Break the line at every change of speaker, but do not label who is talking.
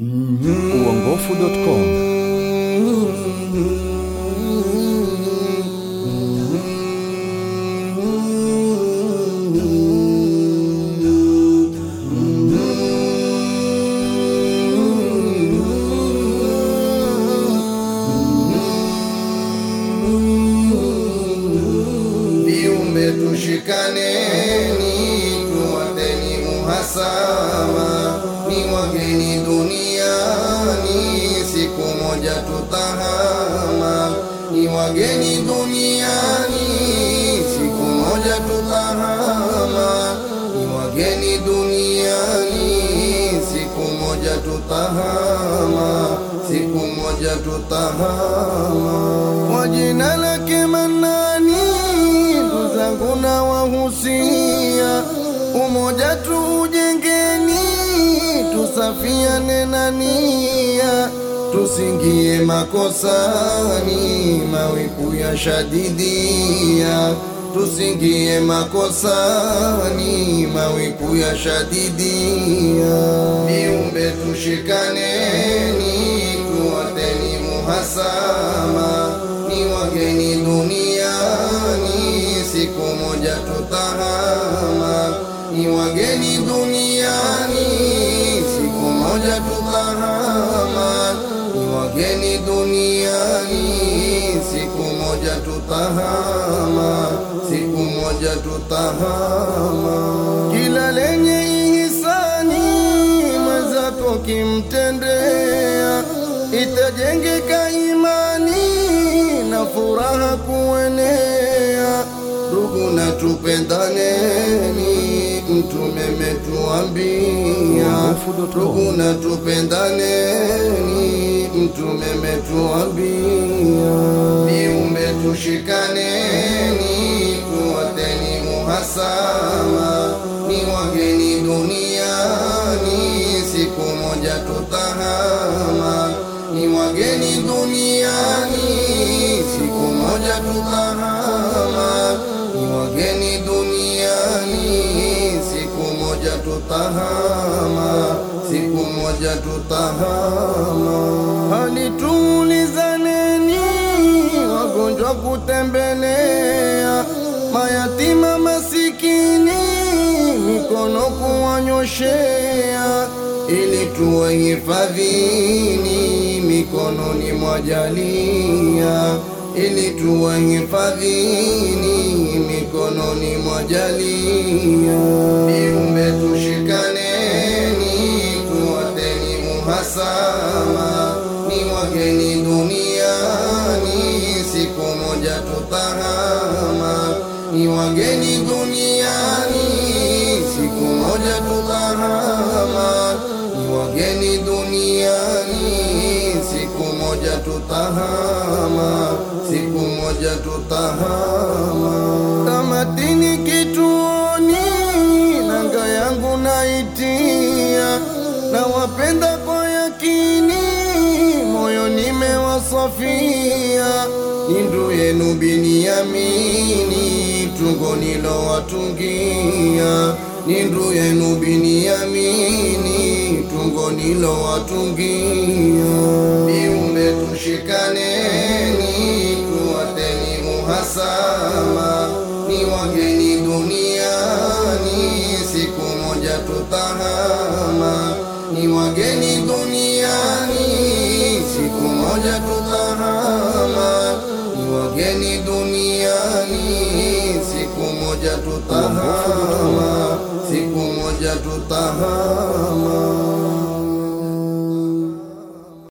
uongofu.com
viumbe tushikaneni, tuwateni uhasama, ni wageni duniani, siku moja tutahama. Ni wageni duniani, siku moja tutahama. Ni wageni duniani, siku moja tutahama, siku moja tutahama. Kwa jina lake Manani, ndugu zangu na wahusia, umoja tuujengeni, tusafiane nenania tusingie makosani, mawipu ya shadidia tusingie makosani, mawipu ya shadidia. Viumbe tushikaneni, tuwateni muhasama, ni wageni duniani, siku moja tutahama. Ni wageni duniani, tutahama, siku moja tutahama. Kila lenye ihisani mwenzako kimtendea, itajengeka imani na furaha kuenea. Ndugu na tupendaneni, mtume metuambia. Ndugu na tupendaneni, mtume metuambia. Viumbe tushikaneni, tuwateni muhasama, ni wageni duniani, siku moja tutahama. Ni wageni duniani, siku moja tutahama. Ni wageni duniani, siku moja tutahama, moja tutahama. Hali tuulizaneni, wagonjwa kutembelea, mayatima masikini, mikono kuwanyoshea, ili tuwahifadhini mikononi mwa ili tuwahifadhini mikononi mwa jalia. Tutahama. Ni wageni duniani, siku moja tutahama. Ni wageni duniani, siku moja tutahama, siku moja tutahama. Tamatini kituoni, nanga yangu naitia, na wapenda kwa yakini, moyo nimewasafia. Nindu yenu Biniamini, tungo nilowatungia. Nindu yenu Biniamini, tungo nilowatungia. Viumbe tushikaneni, tuwateni muhasama, ni wageni duniani, siku moja tutahama. Ni wageni duniani, siku moja tutahama, siku moja tutahama.